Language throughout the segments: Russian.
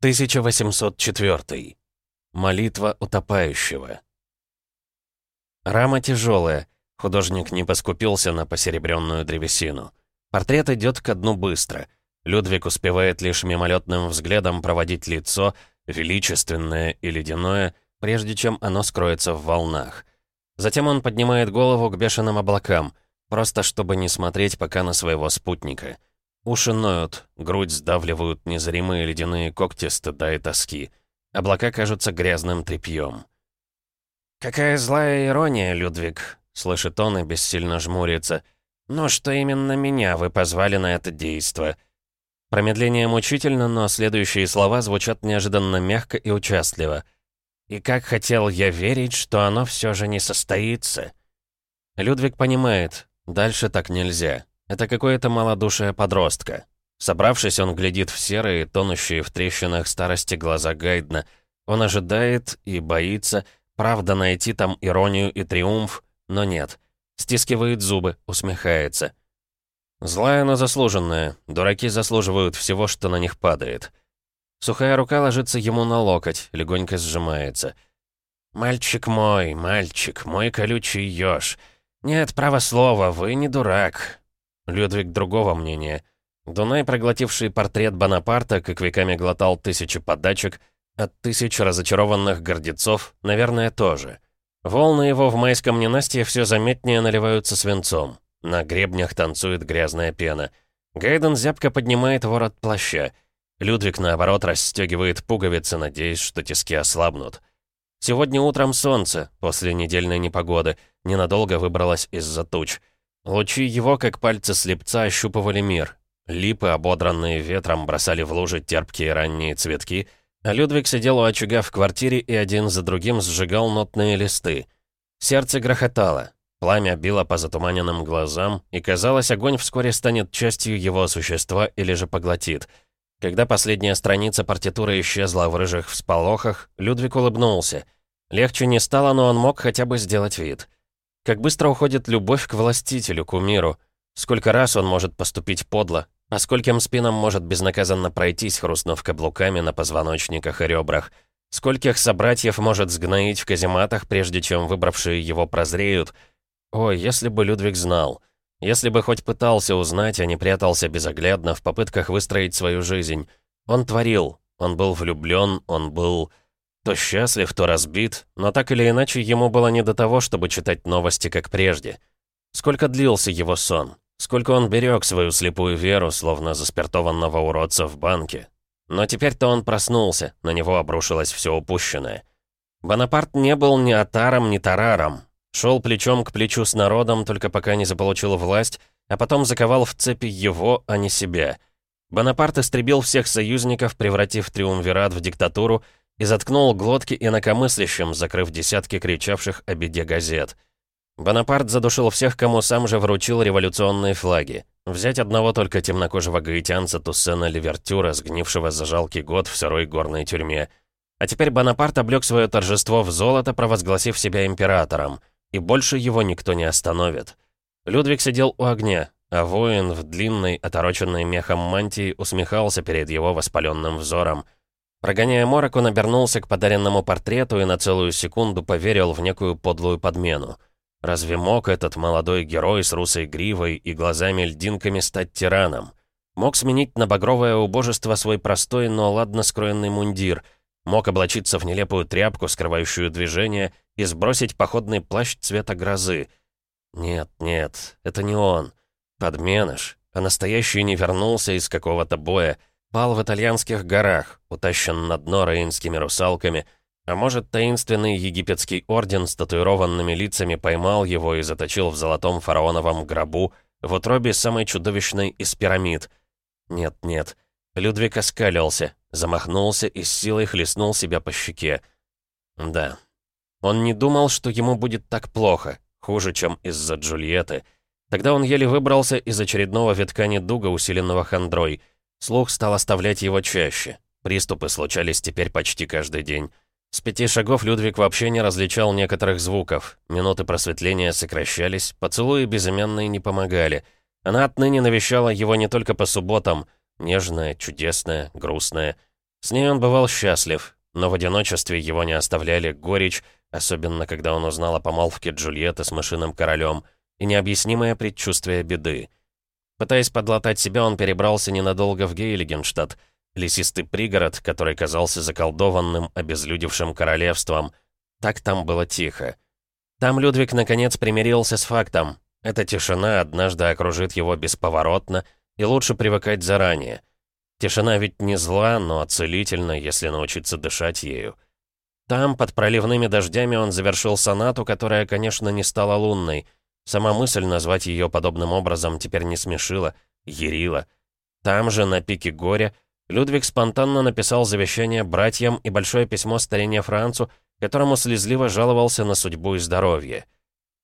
1804. Молитва утопающего. Рама тяжелая. Художник не поскупился на посеребренную древесину. Портрет идет ко дну быстро. Людвиг успевает лишь мимолетным взглядом проводить лицо, величественное и ледяное, прежде чем оно скроется в волнах. Затем он поднимает голову к бешеным облакам, просто чтобы не смотреть пока на своего спутника. Уши ноют, грудь сдавливают незримые ледяные когти стыда и тоски. Облака кажутся грязным тряпьем. «Какая злая ирония, Людвиг!» — слышит он и бессильно жмурится. «Ну что именно меня вы позвали на это действо?» Промедление мучительно, но следующие слова звучат неожиданно мягко и участливо. «И как хотел я верить, что оно все же не состоится!» Людвиг понимает, дальше так нельзя. Это какое-то малодушие подростка. Собравшись, он глядит в серые, тонущие в трещинах старости глаза Гайдна. Он ожидает и боится, правда, найти там иронию и триумф, но нет. Стискивает зубы, усмехается. Злая, но заслуженная. Дураки заслуживают всего, что на них падает. Сухая рука ложится ему на локоть, легонько сжимается. «Мальчик мой, мальчик, мой колючий ёж. Нет, право слова, вы не дурак. Людвиг другого мнения. Дунай, проглотивший портрет Бонапарта, как веками глотал тысячи подачек, от тысяч разочарованных гордецов, наверное, тоже. Волны его в майском ненастье все заметнее наливаются свинцом. На гребнях танцует грязная пена. Гайден зябко поднимает ворот плаща. Людвиг, наоборот, расстегивает пуговицы, надеясь, что тиски ослабнут. Сегодня утром солнце, после недельной непогоды, ненадолго выбралось из-за туч — Лучи его, как пальцы слепца, ощупывали мир. Липы, ободранные ветром, бросали в лужи терпкие ранние цветки, а Людвиг сидел у очага в квартире и один за другим сжигал нотные листы. Сердце грохотало, пламя било по затуманенным глазам, и казалось, огонь вскоре станет частью его существа или же поглотит. Когда последняя страница партитуры исчезла в рыжих всполохах, Людвиг улыбнулся. Легче не стало, но он мог хотя бы сделать вид — как быстро уходит любовь к властителю, кумиру. Сколько раз он может поступить подло, а скольким спинам может безнаказанно пройтись, хрустнув каблуками на позвоночниках и ребрах. Скольких собратьев может сгноить в казематах, прежде чем выбравшие его прозреют. Ой, если бы Людвиг знал. Если бы хоть пытался узнать, а не прятался безоглядно в попытках выстроить свою жизнь. Он творил, он был влюблен, он был... То счастлив, то разбит, но так или иначе ему было не до того, чтобы читать новости, как прежде. Сколько длился его сон? Сколько он берег свою слепую веру, словно заспиртованного уродца в банке? Но теперь-то он проснулся, на него обрушилось все упущенное. Бонапарт не был ни Атаром, ни Тараром. Шел плечом к плечу с народом, только пока не заполучил власть, а потом заковал в цепи его, а не себя. Бонапарт истребил всех союзников, превратив триумвират в диктатуру, и заткнул глотки инакомыслящим, закрыв десятки кричавших о беде газет. Бонапарт задушил всех, кому сам же вручил революционные флаги. Взять одного только темнокожего гаитянца Туссена Ливертюра, сгнившего за жалкий год в сырой горной тюрьме. А теперь Бонапарт облег свое торжество в золото, провозгласив себя императором, и больше его никто не остановит. Людвиг сидел у огня, а воин в длинной, отороченной мехом мантии усмехался перед его воспаленным взором — Прогоняя морок, он обернулся к подаренному портрету и на целую секунду поверил в некую подлую подмену. Разве мог этот молодой герой с русой гривой и глазами-льдинками стать тираном? Мог сменить на багровое убожество свой простой, но ладно скроенный мундир, мог облачиться в нелепую тряпку, скрывающую движение, и сбросить походный плащ цвета грозы. Нет, нет, это не он. Подменыш, а настоящий не вернулся из какого-то боя, Пал в итальянских горах, утащен на дно раинскими русалками, а может, таинственный египетский орден с татуированными лицами поймал его и заточил в золотом фараоновом гробу в утробе самой чудовищной из пирамид. Нет, нет. Людвиг оскалился, замахнулся и с силой хлестнул себя по щеке. Да. Он не думал, что ему будет так плохо, хуже, чем из-за Джульетты. Тогда он еле выбрался из очередного витка недуга, усиленного хандрой — Слух стал оставлять его чаще. Приступы случались теперь почти каждый день. С пяти шагов Людвиг вообще не различал некоторых звуков. Минуты просветления сокращались, поцелуи безымянные не помогали. Она отныне навещала его не только по субботам, нежная, чудесная, грустная. С ней он бывал счастлив, но в одиночестве его не оставляли горечь, особенно когда он узнал о помолвке Джульетты с мышиным королем, и необъяснимое предчувствие беды. Пытаясь подлатать себя, он перебрался ненадолго в Гейлигенштадт, лесистый пригород, который казался заколдованным, обезлюдевшим королевством. Так там было тихо. Там Людвиг наконец примирился с фактом. Эта тишина однажды окружит его бесповоротно, и лучше привыкать заранее. Тишина ведь не зла, но целительна, если научиться дышать ею. Там, под проливными дождями, он завершил сонату, которая, конечно, не стала лунной. Сама мысль назвать ее подобным образом теперь не смешила, ярила. Там же, на пике горя, Людвиг спонтанно написал завещание братьям и большое письмо старине Францу, которому слезливо жаловался на судьбу и здоровье.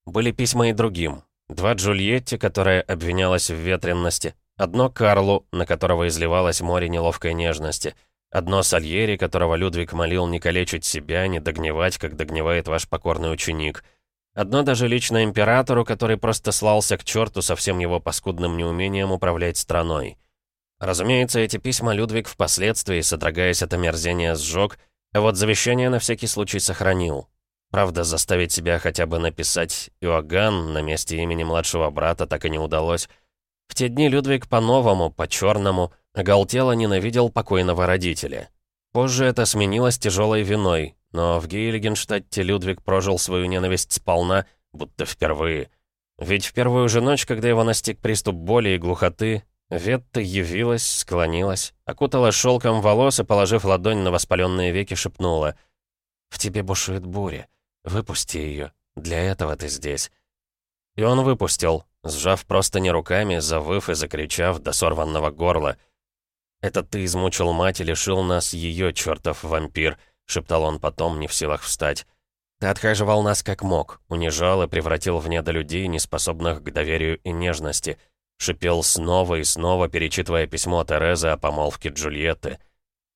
Были письма и другим. Два Джульетте, которая обвинялась в ветренности, одно Карлу, на которого изливалось море неловкой нежности, одно Сальери, которого Людвиг молил не калечить себя, не догнивать, как догнивает ваш покорный ученик, одно даже лично императору, который просто слался к черту со всем его паскудным неумением управлять страной. Разумеется, эти письма Людвиг впоследствии, содрогаясь от омерзения, сжег, а вот завещание на всякий случай сохранил. Правда, заставить себя хотя бы написать «Иоганн» на месте имени младшего брата так и не удалось. В те дни Людвиг по-новому, по-черному, оголтело ненавидел покойного родителя. Позже это сменилось тяжелой виной, но в Гейлигенштадте Людвиг прожил свою ненависть сполна, будто впервые. Ведь в первую же ночь, когда его настиг приступ боли и глухоты, Ветта явилась, склонилась, окутала шелком волос и, положив ладонь на воспаленные веки, шепнула. «В тебе бушует буря. Выпусти ее. Для этого ты здесь». И он выпустил, сжав просто не руками, завыв и закричав до сорванного горла. «Это ты измучил мать и лишил нас ее, чертов вампир», — шептал он потом, не в силах встать. «Ты отхаживал нас как мог, унижал и превратил в недолюдей, неспособных к доверию и нежности». Шипел снова и снова, перечитывая письмо Терезы о помолвке Джульетты.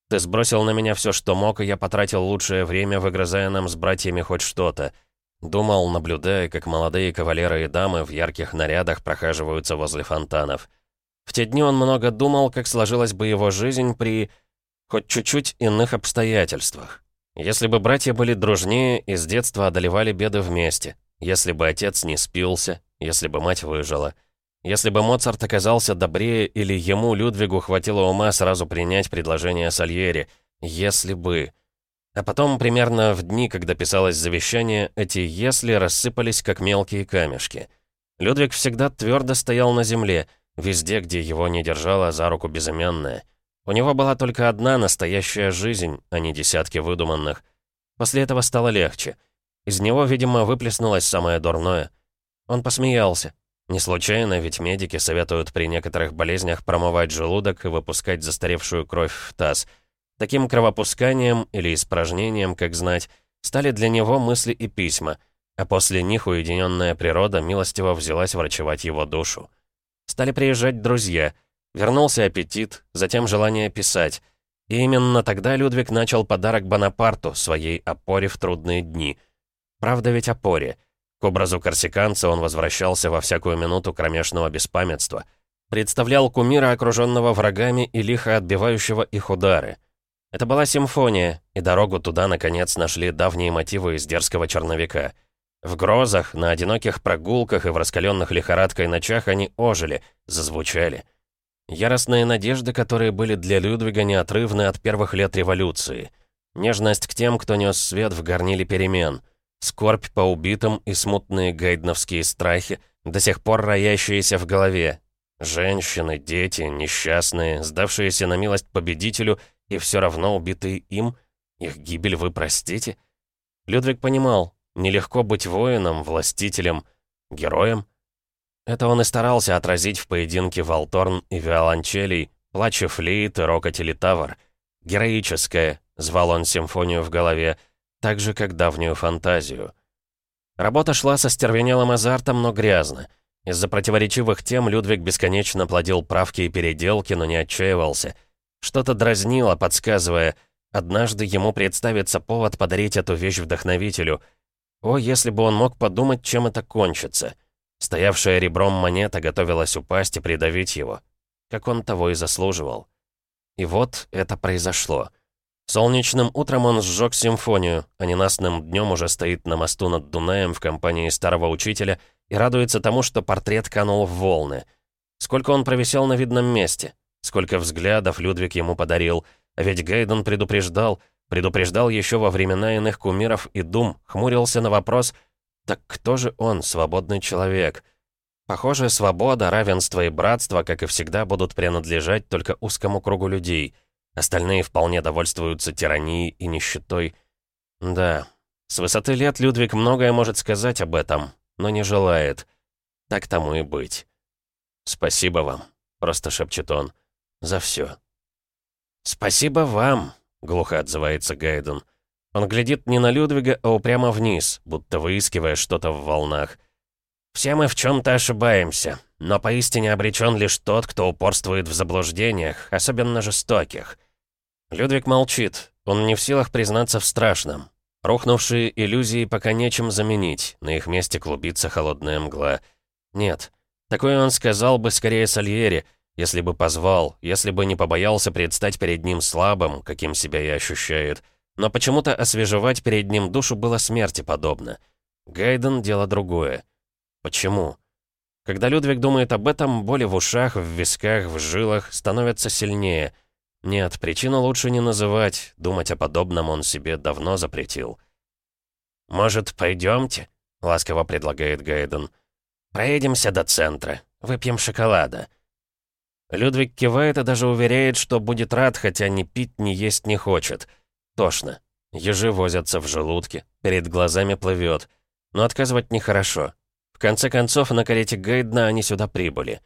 «Ты сбросил на меня все, что мог, и я потратил лучшее время, выгрызая нам с братьями хоть что-то». Думал, наблюдая, как молодые кавалеры и дамы в ярких нарядах прохаживаются возле фонтанов. В те дни он много думал, как сложилась бы его жизнь при... хоть чуть-чуть иных обстоятельствах. Если бы братья были дружнее и с детства одолевали беды вместе, если бы отец не спился, если бы мать выжила — если бы Моцарт оказался добрее или ему, Людвигу, хватило ума сразу принять предложение Сальери. Если бы... А потом, примерно в дни, когда писалось завещание, эти «если» рассыпались, как мелкие камешки. Людвиг всегда твердо стоял на земле, везде, где его не держала за руку безымянная. У него была только одна настоящая жизнь, а не десятки выдуманных. После этого стало легче. Из него, видимо, выплеснулось самое дурное. Он посмеялся, не случайно, ведь медики советуют при некоторых болезнях промывать желудок и выпускать застаревшую кровь в таз. Таким кровопусканием или испражнением, как знать, стали для него мысли и письма, а после них уединенная природа милостиво взялась врачевать его душу. Стали приезжать друзья, вернулся аппетит, затем желание писать. И именно тогда Людвиг начал подарок Бонапарту, своей опоре в трудные дни. Правда ведь опоре — к образу корсиканца он возвращался во всякую минуту кромешного беспамятства. Представлял кумира, окруженного врагами и лихо отбивающего их удары. Это была симфония, и дорогу туда, наконец, нашли давние мотивы из дерзкого черновика. В грозах, на одиноких прогулках и в раскаленных лихорадкой ночах они ожили, зазвучали. Яростные надежды, которые были для Людвига неотрывны от первых лет революции. Нежность к тем, кто нес свет в горниле перемен — Скорбь по убитым и смутные гайдновские страхи, до сих пор роящиеся в голове. Женщины, дети, несчастные, сдавшиеся на милость победителю и все равно убитые им, их гибель вы простите? Людвиг понимал, нелегко быть воином, властителем, героем. Это он и старался отразить в поединке Волторн и Виолончелей, плача флейт и рокоти литавр. Героическое, звал он симфонию в голове, так же, как давнюю фантазию. Работа шла со стервенелым азартом, но грязно. Из-за противоречивых тем Людвиг бесконечно плодил правки и переделки, но не отчаивался. Что-то дразнило, подсказывая, однажды ему представится повод подарить эту вещь вдохновителю. О, если бы он мог подумать, чем это кончится. Стоявшая ребром монета готовилась упасть и придавить его. Как он того и заслуживал. И вот это произошло. Солнечным утром он сжег симфонию, а ненастным днем уже стоит на мосту над Дунаем в компании старого учителя и радуется тому, что портрет канул в волны. Сколько он провисел на видном месте, сколько взглядов Людвиг ему подарил, а ведь Гайден предупреждал, предупреждал еще во времена иных кумиров и дум, хмурился на вопрос «Так кто же он, свободный человек?» Похоже, свобода, равенство и братство, как и всегда, будут принадлежать только узкому кругу людей — Остальные вполне довольствуются тиранией и нищетой. Да, с высоты лет Людвиг многое может сказать об этом, но не желает. Так тому и быть. «Спасибо вам», — просто шепчет он, — «за все». «Спасибо вам», — глухо отзывается Гайден. Он глядит не на Людвига, а упрямо вниз, будто выискивая что-то в волнах. «Все мы в чем-то ошибаемся, но поистине обречен лишь тот, кто упорствует в заблуждениях, особенно жестоких. Людвиг молчит. Он не в силах признаться в страшном. Рухнувшие иллюзии пока нечем заменить. На их месте клубится холодная мгла. Нет. Такое он сказал бы скорее Сальери, если бы позвал, если бы не побоялся предстать перед ним слабым, каким себя и ощущает. Но почему-то освежевать перед ним душу было смерти подобно. Гайден — дело другое. Почему? Когда Людвиг думает об этом, боли в ушах, в висках, в жилах становятся сильнее — нет, причину лучше не называть, думать о подобном он себе давно запретил. «Может, пойдемте?» — ласково предлагает Гайден. «Проедемся до центра, выпьем шоколада». Людвиг кивает и даже уверяет, что будет рад, хотя ни пить, ни есть не хочет. Тошно. Ежи возятся в желудке, перед глазами плывет. Но отказывать нехорошо. В конце концов, на карете Гайдена они сюда прибыли.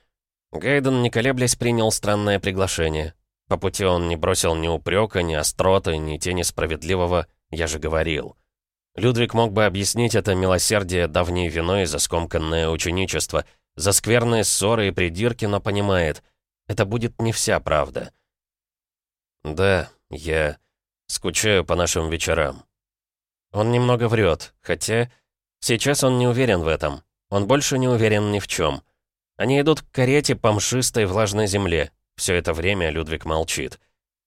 Гайден, не колеблясь, принял странное приглашение. По пути он не бросил ни упрека, ни остроты, ни тени справедливого «я же говорил». Людвиг мог бы объяснить это милосердие давней виной за скомканное ученичество, за скверные ссоры и придирки, но понимает, это будет не вся правда. «Да, я скучаю по нашим вечерам». Он немного врет, хотя сейчас он не уверен в этом. Он больше не уверен ни в чем. Они идут к карете по мшистой влажной земле, все это время Людвиг молчит.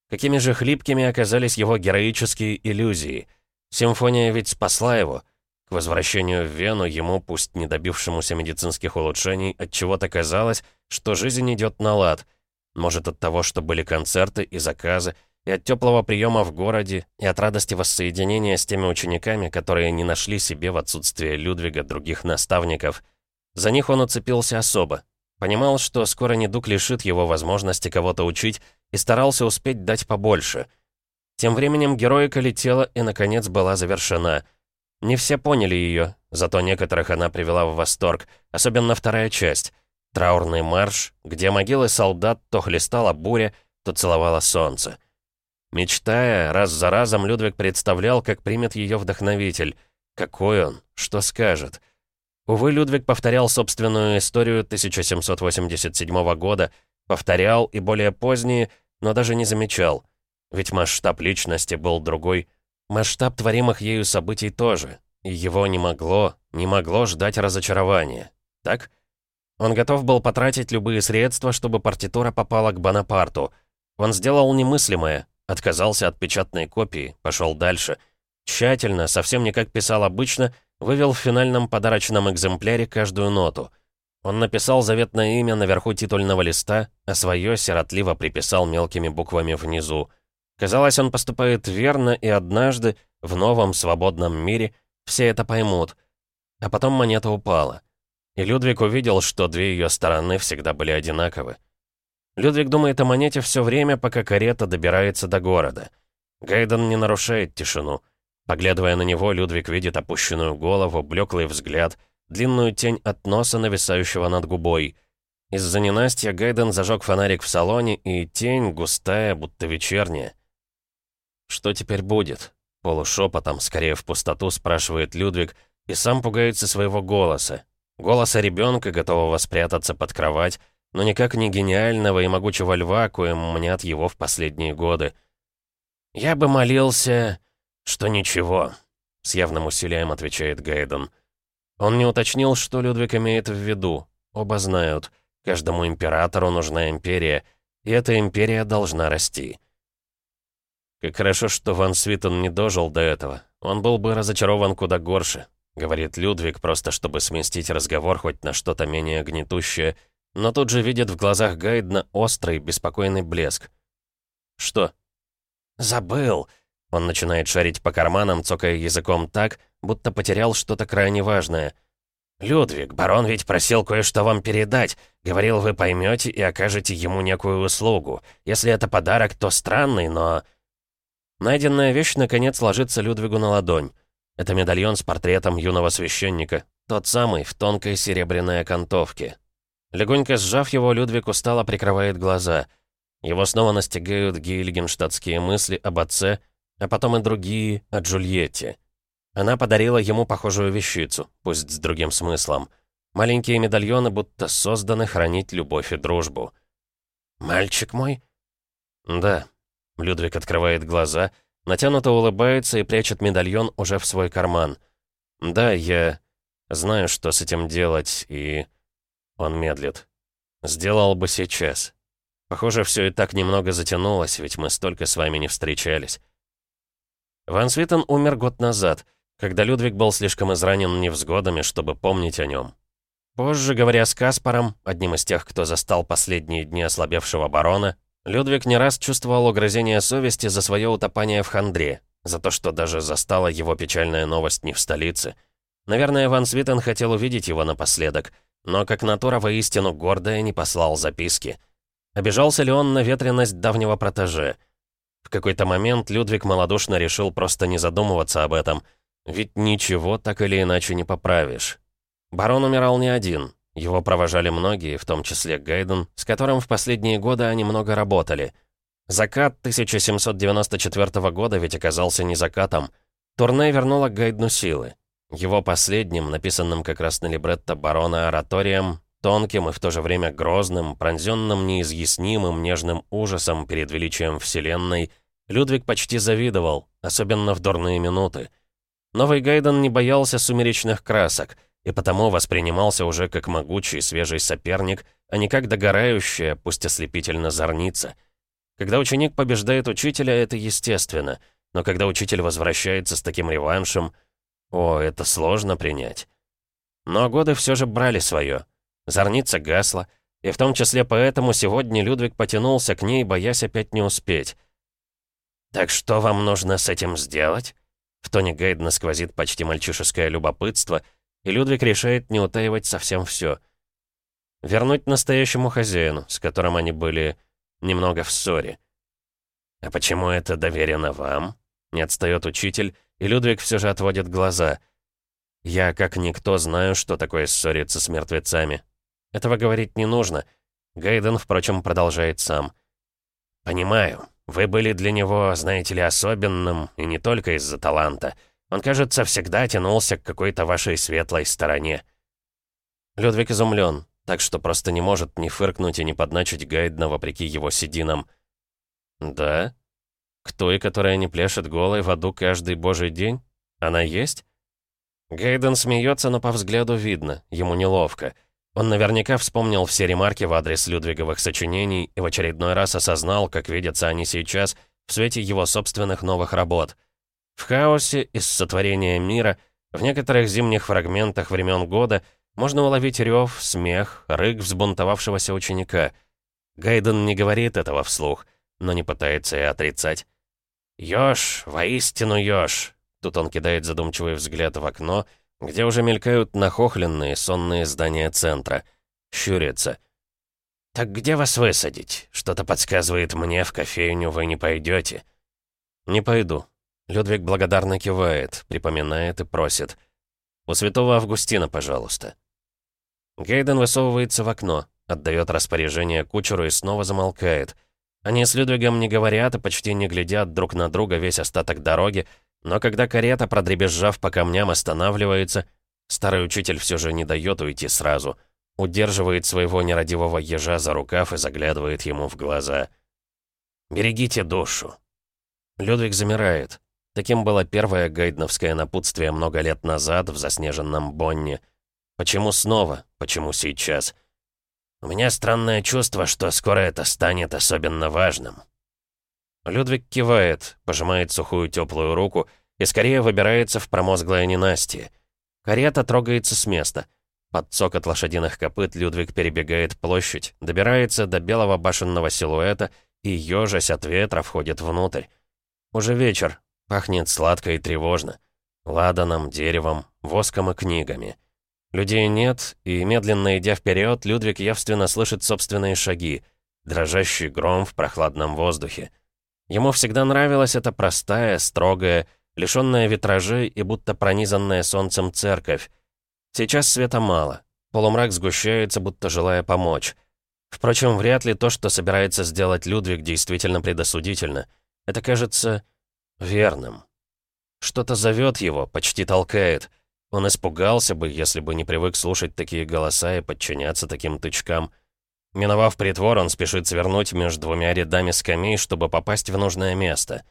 Какими же хлипкими оказались его героические иллюзии. Симфония ведь спасла его. К возвращению в Вену ему, пусть не добившемуся медицинских улучшений, от чего то казалось, что жизнь идет на лад. Может, от того, что были концерты и заказы, и от теплого приема в городе, и от радости воссоединения с теми учениками, которые не нашли себе в отсутствие Людвига других наставников. За них он уцепился особо, Понимал, что скоро недуг лишит его возможности кого-то учить, и старался успеть дать побольше. Тем временем героика летела и, наконец, была завершена. Не все поняли ее, зато некоторых она привела в восторг, особенно вторая часть. Траурный марш, где могилы солдат то хлестала буря, то целовала солнце. Мечтая, раз за разом Людвиг представлял, как примет ее вдохновитель. Какой он, что скажет — Увы, Людвиг повторял собственную историю 1787 года, повторял и более поздние, но даже не замечал. Ведь масштаб личности был другой. Масштаб творимых ею событий тоже. И его не могло, не могло ждать разочарования. Так? Он готов был потратить любые средства, чтобы партитура попала к Бонапарту. Он сделал немыслимое, отказался от печатной копии, пошел дальше. Тщательно, совсем не как писал обычно, Вывел в финальном подарочном экземпляре каждую ноту. Он написал заветное имя наверху титульного листа, а свое сиротливо приписал мелкими буквами внизу. Казалось, он поступает верно, и однажды, в новом свободном мире, все это поймут. А потом монета упала. И Людвиг увидел, что две ее стороны всегда были одинаковы. Людвиг думает о монете все время, пока карета добирается до города. Гайден не нарушает тишину. Поглядывая на него, Людвиг видит опущенную голову, блеклый взгляд, длинную тень от носа, нависающего над губой. Из-за ненастья Гайден зажег фонарик в салоне, и тень густая, будто вечерняя. «Что теперь будет?» Полушепотом, скорее в пустоту, спрашивает Людвиг, и сам пугается своего голоса. Голоса ребенка, готового спрятаться под кровать, но никак не гениального и могучего льва, коим мнят его в последние годы. «Я бы молился...» «Что ничего», — с явным усилием отвечает Гайден. Он не уточнил, что Людвиг имеет в виду. Оба знают, каждому императору нужна империя, и эта империя должна расти. Как хорошо, что Ван Свитон не дожил до этого. Он был бы разочарован куда горше, говорит Людвиг, просто чтобы сместить разговор хоть на что-то менее гнетущее, но тут же видит в глазах Гайдна острый, беспокойный блеск. «Что?» «Забыл!» Он начинает шарить по карманам, цокая языком так, будто потерял что-то крайне важное. «Людвиг, барон ведь просил кое-что вам передать. Говорил, вы поймете и окажете ему некую услугу. Если это подарок, то странный, но...» Найденная вещь, наконец, ложится Людвигу на ладонь. Это медальон с портретом юного священника. Тот самый, в тонкой серебряной окантовке. Легонько сжав его, Людвиг устало прикрывает глаза. Его снова настигают гейльгенштадтские мысли об отце, а потом и другие о Джульетте. Она подарила ему похожую вещицу, пусть с другим смыслом. Маленькие медальоны будто созданы хранить любовь и дружбу. «Мальчик мой?» «Да». Людвиг открывает глаза, натянуто улыбается и прячет медальон уже в свой карман. «Да, я знаю, что с этим делать, и...» Он медлит. «Сделал бы сейчас. Похоже, все и так немного затянулось, ведь мы столько с вами не встречались». Ван Свитен умер год назад, когда Людвиг был слишком изранен невзгодами, чтобы помнить о нем. Позже, говоря с Каспаром, одним из тех, кто застал последние дни ослабевшего барона, Людвиг не раз чувствовал угрызение совести за свое утопание в хандре, за то, что даже застала его печальная новость не в столице. Наверное, Ван Свитен хотел увидеть его напоследок, но как натура воистину гордая не послал записки. Обижался ли он на ветренность давнего протеже? В какой-то момент Людвиг малодушно решил просто не задумываться об этом, ведь ничего так или иначе не поправишь. Барон умирал не один, его провожали многие, в том числе Гайден, с которым в последние годы они много работали. Закат 1794 года ведь оказался не закатом. Турне вернуло Гайдну силы. Его последним, написанным как раз на либретто барона ораторием, тонким и в то же время грозным, пронзенным неизъяснимым нежным ужасом перед величием Вселенной, Людвиг почти завидовал, особенно в дурные минуты. Новый Гайден не боялся сумеречных красок и потому воспринимался уже как могучий свежий соперник, а не как догорающая, пусть ослепительно зорница. Когда ученик побеждает учителя, это естественно, но когда учитель возвращается с таким реваншем, о, это сложно принять. Но годы все же брали свое. Зорница гасла, и в том числе поэтому сегодня Людвиг потянулся к ней, боясь опять не успеть. «Так что вам нужно с этим сделать?» В тоне Гайдна сквозит почти мальчишеское любопытство, и Людвиг решает не утаивать совсем все. Вернуть настоящему хозяину, с которым они были немного в ссоре. «А почему это доверено вам?» Не отстает учитель, и Людвиг все же отводит глаза. «Я, как никто, знаю, что такое ссориться с мертвецами. Этого говорить не нужно». Гайден, впрочем, продолжает сам. «Понимаю. Вы были для него, знаете ли, особенным, и не только из-за таланта. Он, кажется, всегда тянулся к какой-то вашей светлой стороне». Людвиг изумлен, так что просто не может ни фыркнуть и ни подначить Гайдна вопреки его сединам. «Да? К той, которая не пляшет голой в аду каждый божий день? Она есть?» Гайден смеется, но по взгляду видно, ему неловко. Он наверняка вспомнил все ремарки в адрес Людвиговых сочинений и в очередной раз осознал, как видятся они сейчас в свете его собственных новых работ. В хаосе из сотворения мира, в некоторых зимних фрагментах времен года можно уловить рев, смех, рык взбунтовавшегося ученика. Гайден не говорит этого вслух, но не пытается и отрицать. «Ёж, воистину ёж!» Тут он кидает задумчивый взгляд в окно — где уже мелькают нахохленные сонные здания центра. Щурится. «Так где вас высадить? Что-то подсказывает мне, в кофейню вы не пойдете». «Не пойду». Людвиг благодарно кивает, припоминает и просит. «У святого Августина, пожалуйста». Гейден высовывается в окно, отдает распоряжение кучеру и снова замолкает. Они с Людвигом не говорят и почти не глядят друг на друга весь остаток дороги, но когда карета, продребезжав по камням, останавливается, старый учитель все же не дает уйти сразу. Удерживает своего нерадивого ежа за рукав и заглядывает ему в глаза. «Берегите душу». Людвиг замирает. Таким было первое гайдновское напутствие много лет назад в заснеженном Бонне. Почему снова? Почему сейчас? У меня странное чувство, что скоро это станет особенно важным. Людвиг кивает, пожимает сухую теплую руку и скорее выбирается в промозглое ненастье. Карета трогается с места. Под цокот лошадиных копыт Людвиг перебегает площадь, добирается до белого башенного силуэта и, ежась от ветра, входит внутрь. Уже вечер, пахнет сладко и тревожно. Ладаном, деревом, воском и книгами. Людей нет, и, медленно идя вперед, Людвиг явственно слышит собственные шаги, дрожащий гром в прохладном воздухе. Ему всегда нравилась эта простая, строгая, лишённая витражей и будто пронизанная солнцем церковь. Сейчас света мало. Полумрак сгущается, будто желая помочь. Впрочем, вряд ли то, что собирается сделать Людвиг, действительно предосудительно. Это кажется верным. Что-то зовет его, почти толкает. Он испугался бы, если бы не привык слушать такие голоса и подчиняться таким тычкам. Миновав притвор, он спешит свернуть между двумя рядами скамей, чтобы попасть в нужное место.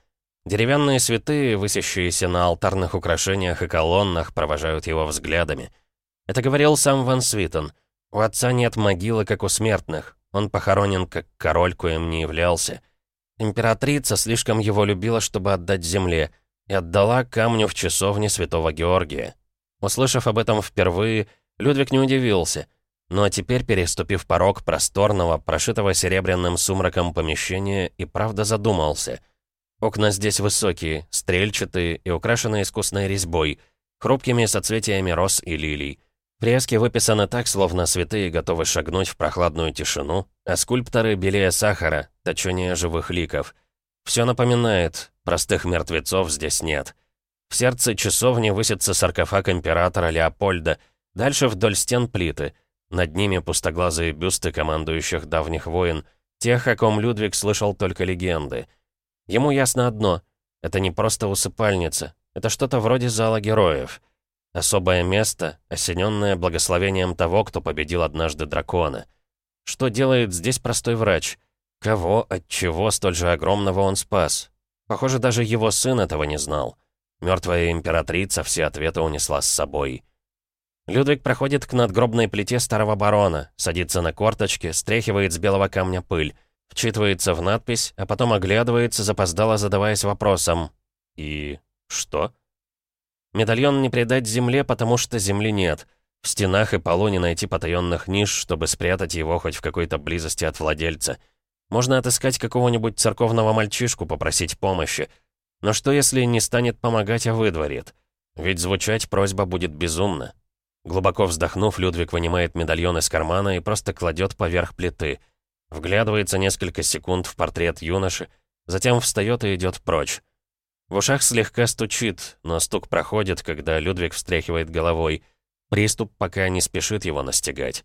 Деревянные святые, высящиеся на алтарных украшениях и колоннах, провожают его взглядами. Это говорил сам Ван Свитон. У отца нет могилы, как у смертных. Он похоронен, как король, коим не являлся. Императрица слишком его любила, чтобы отдать земле — и отдала камню в часовне святого Георгия. Услышав об этом впервые, Людвиг не удивился, но теперь, переступив порог просторного, прошитого серебряным сумраком помещения, и правда задумался. Окна здесь высокие, стрельчатые и украшены искусной резьбой, хрупкими соцветиями роз и лилий. Фрески выписаны так, словно святые готовы шагнуть в прохладную тишину, а скульпторы белее сахара, точнее живых ликов. Все напоминает, Простых мертвецов здесь нет. В сердце часовни высится саркофаг императора Леопольда. Дальше вдоль стен плиты. Над ними пустоглазые бюсты командующих давних войн, тех, о ком Людвиг слышал только легенды. Ему ясно одно — это не просто усыпальница, это что-то вроде зала героев. Особое место, осененное благословением того, кто победил однажды дракона. Что делает здесь простой врач? Кого, от чего столь же огромного он спас? Похоже, даже его сын этого не знал. Мертвая императрица все ответы унесла с собой. Людвиг проходит к надгробной плите старого барона, садится на корточки, стряхивает с белого камня пыль, вчитывается в надпись, а потом оглядывается, запоздало задаваясь вопросом. И... что? Медальон не предать земле, потому что земли нет. В стенах и полу не найти потаенных ниш, чтобы спрятать его хоть в какой-то близости от владельца. Можно отыскать какого-нибудь церковного мальчишку, попросить помощи. Но что, если не станет помогать, а выдворит? Ведь звучать просьба будет безумно. Глубоко вздохнув, Людвиг вынимает медальон из кармана и просто кладет поверх плиты. Вглядывается несколько секунд в портрет юноши, затем встает и идет прочь. В ушах слегка стучит, но стук проходит, когда Людвиг встряхивает головой. Приступ пока не спешит его настигать.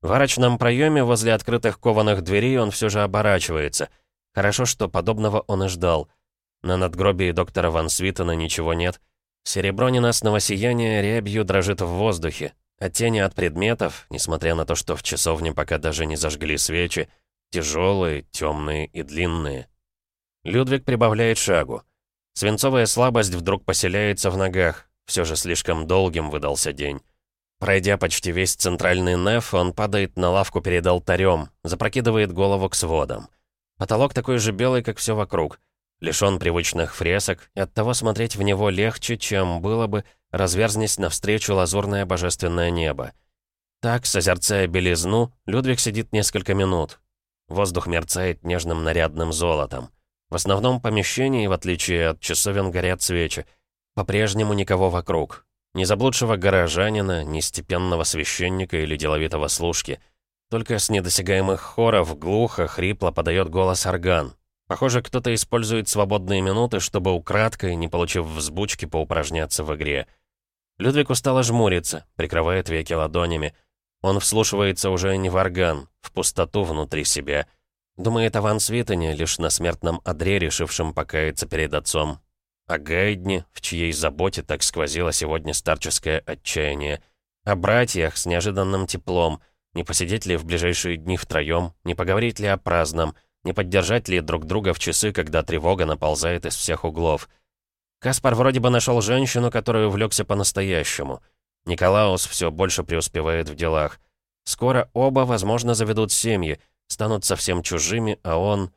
В арочном проеме возле открытых кованых дверей он все же оборачивается. Хорошо, что подобного он и ждал. На надгробии доктора Ван Свитона ничего нет. Серебро ненастного сияния рябью дрожит в воздухе, а тени от предметов, несмотря на то, что в часовне пока даже не зажгли свечи, тяжелые, темные и длинные. Людвиг прибавляет шагу. Свинцовая слабость вдруг поселяется в ногах. Все же слишком долгим выдался день. Пройдя почти весь центральный неф, он падает на лавку перед алтарем, запрокидывает голову к сводам. Потолок такой же белый, как все вокруг. Лишен привычных фресок, и оттого смотреть в него легче, чем было бы, разверзнись навстречу лазурное божественное небо. Так, созерцая белизну, Людвиг сидит несколько минут. Воздух мерцает нежным нарядным золотом. В основном помещении, в отличие от часовен, горят свечи. По-прежнему никого вокруг. Ни заблудшего горожанина, ни степенного священника или деловитого служки. Только с недосягаемых хоров глухо, хрипло подает голос орган. Похоже, кто-то использует свободные минуты, чтобы украдкой, не получив взбучки, поупражняться в игре. Людвиг устало жмурится, прикрывает веки ладонями. Он вслушивается уже не в орган, в пустоту внутри себя. Думает о Ван Свитоне, лишь на смертном одре, решившем покаяться перед отцом. О Гайдне, в чьей заботе так сквозило сегодня старческое отчаяние. О братьях с неожиданным теплом. Не посидеть ли в ближайшие дни втроем, не поговорить ли о праздном, не поддержать ли друг друга в часы, когда тревога наползает из всех углов. Каспар вроде бы нашел женщину, которую увлекся по-настоящему. Николаус все больше преуспевает в делах. Скоро оба, возможно, заведут семьи, станут совсем чужими, а он...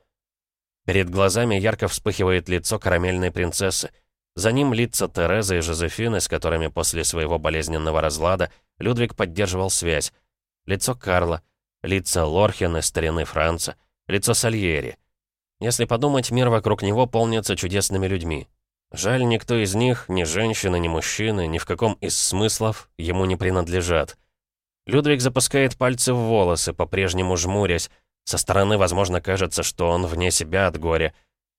Перед глазами ярко вспыхивает лицо карамельной принцессы. За ним лица Терезы и Жозефины, с которыми после своего болезненного разлада Людвиг поддерживал связь. Лицо Карла, лица Лорхена, старины Франца, лицо Сальери. Если подумать, мир вокруг него полнится чудесными людьми. Жаль, никто из них, ни женщины, ни мужчины, ни в каком из смыслов ему не принадлежат. Людвиг запускает пальцы в волосы, по-прежнему жмурясь. Со стороны, возможно, кажется, что он вне себя от горя.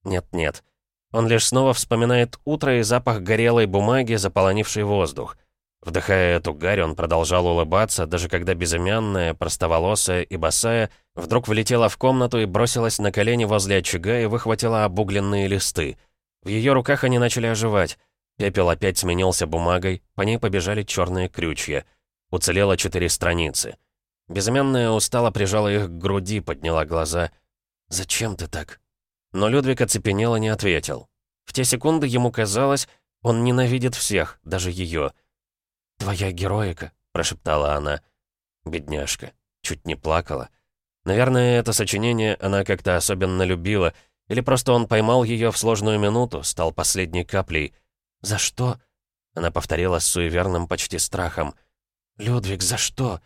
Нет-нет. Он лишь снова вспоминает утро и запах горелой бумаги, заполонивший воздух. Вдыхая эту гарь, он продолжал улыбаться, даже когда безымянная, простоволосая и босая вдруг влетела в комнату и бросилась на колени возле очага и выхватила обугленные листы. В ее руках они начали оживать. Пепел опять сменился бумагой, по ней побежали черные крючья. Уцелело четыре страницы. Безымянная устало прижала их к груди, подняла глаза. «Зачем ты так?» Но Людвиг оцепенел и не ответил. В те секунды ему казалось, он ненавидит всех, даже ее. «Твоя героика», — прошептала она. Бедняжка. Чуть не плакала. Наверное, это сочинение она как-то особенно любила, или просто он поймал ее в сложную минуту, стал последней каплей. «За что?» Она повторила с суеверным почти страхом. «Людвиг, за что?»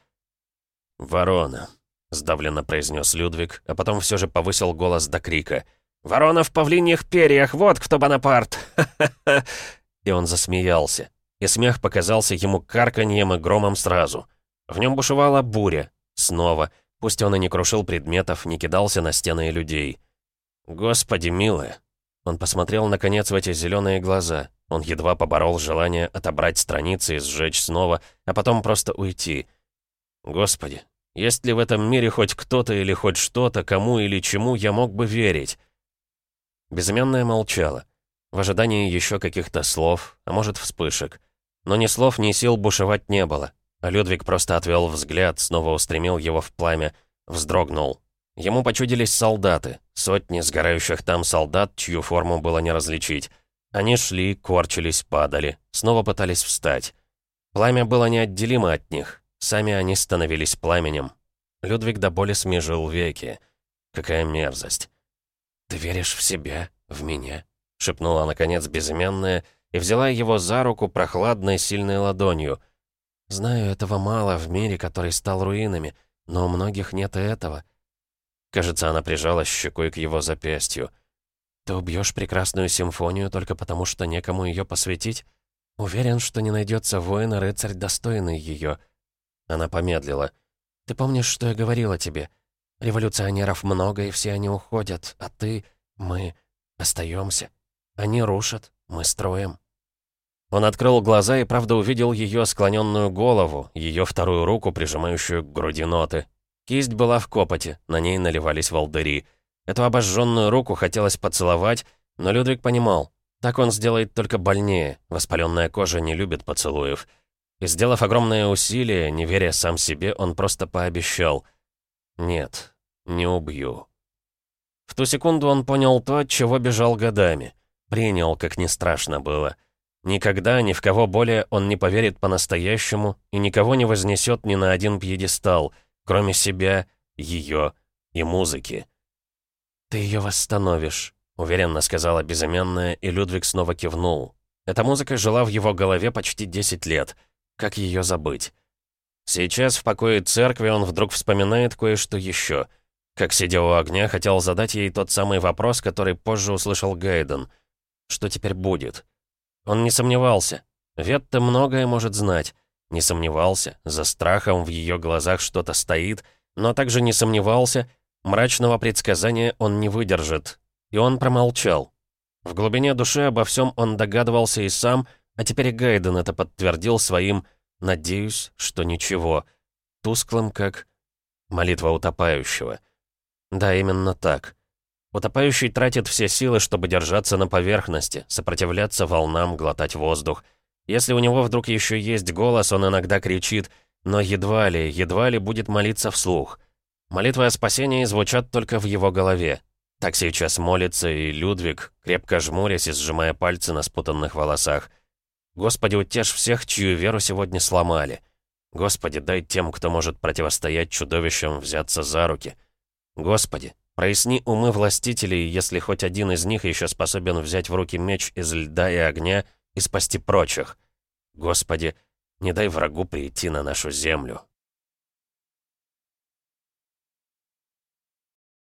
«Ворона», — сдавленно произнес Людвиг, а потом все же повысил голос до крика — «Ворона в павлиньих перьях, вот кто Бонапарт! Ха-ха-ха!» И он засмеялся. И смех показался ему карканьем и громом сразу. В нем бушевала буря. Снова. Пусть он и не крушил предметов, не кидался на стены и людей. «Господи, милая!» Он посмотрел, наконец, в эти зеленые глаза. Он едва поборол желание отобрать страницы и сжечь снова, а потом просто уйти. «Господи, есть ли в этом мире хоть кто-то или хоть что-то, кому или чему я мог бы верить?» Безымянная молчала. В ожидании еще каких-то слов, а может вспышек. Но ни слов, ни сил бушевать не было. А Людвиг просто отвел взгляд, снова устремил его в пламя, вздрогнул. Ему почудились солдаты, сотни сгорающих там солдат, чью форму было не различить. Они шли, корчились, падали, снова пытались встать. Пламя было неотделимо от них, сами они становились пламенем. Людвиг до боли смежил веки. Какая мерзость. «Ты веришь в себя, в меня?» — шепнула, наконец, безымянная и взяла его за руку прохладной, сильной ладонью. «Знаю, этого мало в мире, который стал руинами, но у многих нет и этого». Кажется, она прижалась щекой к его запястью. «Ты убьешь прекрасную симфонию только потому, что некому ее посвятить? Уверен, что не найдется воин рыцарь, достойный ее». Она помедлила. «Ты помнишь, что я говорила тебе?» Революционеров много, и все они уходят, а ты, мы остаемся. Они рушат, мы строим». Он открыл глаза и правда увидел ее склоненную голову, ее вторую руку, прижимающую к груди ноты. Кисть была в копоте, на ней наливались волдыри. Эту обожженную руку хотелось поцеловать, но Людвиг понимал, так он сделает только больнее, воспаленная кожа не любит поцелуев. И сделав огромное усилие, не веря сам себе, он просто пообещал. «Нет, не убью. В ту секунду он понял то, от чего бежал годами. Принял, как не страшно было. Никогда ни в кого более он не поверит по-настоящему и никого не вознесет ни на один пьедестал, кроме себя, ее и музыки. «Ты ее восстановишь», — уверенно сказала безымянная, и Людвиг снова кивнул. Эта музыка жила в его голове почти 10 лет. Как ее забыть? Сейчас в покое церкви он вдруг вспоминает кое-что еще — как, сидя у огня, хотел задать ей тот самый вопрос, который позже услышал Гайден. Что теперь будет? Он не сомневался. Ветта многое может знать. Не сомневался, за страхом в ее глазах что-то стоит, но также не сомневался, мрачного предсказания он не выдержит. И он промолчал. В глубине души обо всем он догадывался и сам, а теперь Гайден это подтвердил своим «надеюсь, что ничего», тусклым, как молитва утопающего — да, именно так. Утопающий тратит все силы, чтобы держаться на поверхности, сопротивляться волнам, глотать воздух. Если у него вдруг еще есть голос, он иногда кричит, но едва ли, едва ли будет молиться вслух. Молитвы о спасении звучат только в его голове. Так сейчас молится и Людвиг, крепко жмурясь и сжимая пальцы на спутанных волосах. «Господи, утешь всех, чью веру сегодня сломали. Господи, дай тем, кто может противостоять чудовищам, взяться за руки». Господи, Проясни умы властителей, если хоть один из них еще способен взять в руки меч из льда и огня и спасти прочих. Господи, не дай врагу прийти на нашу землю.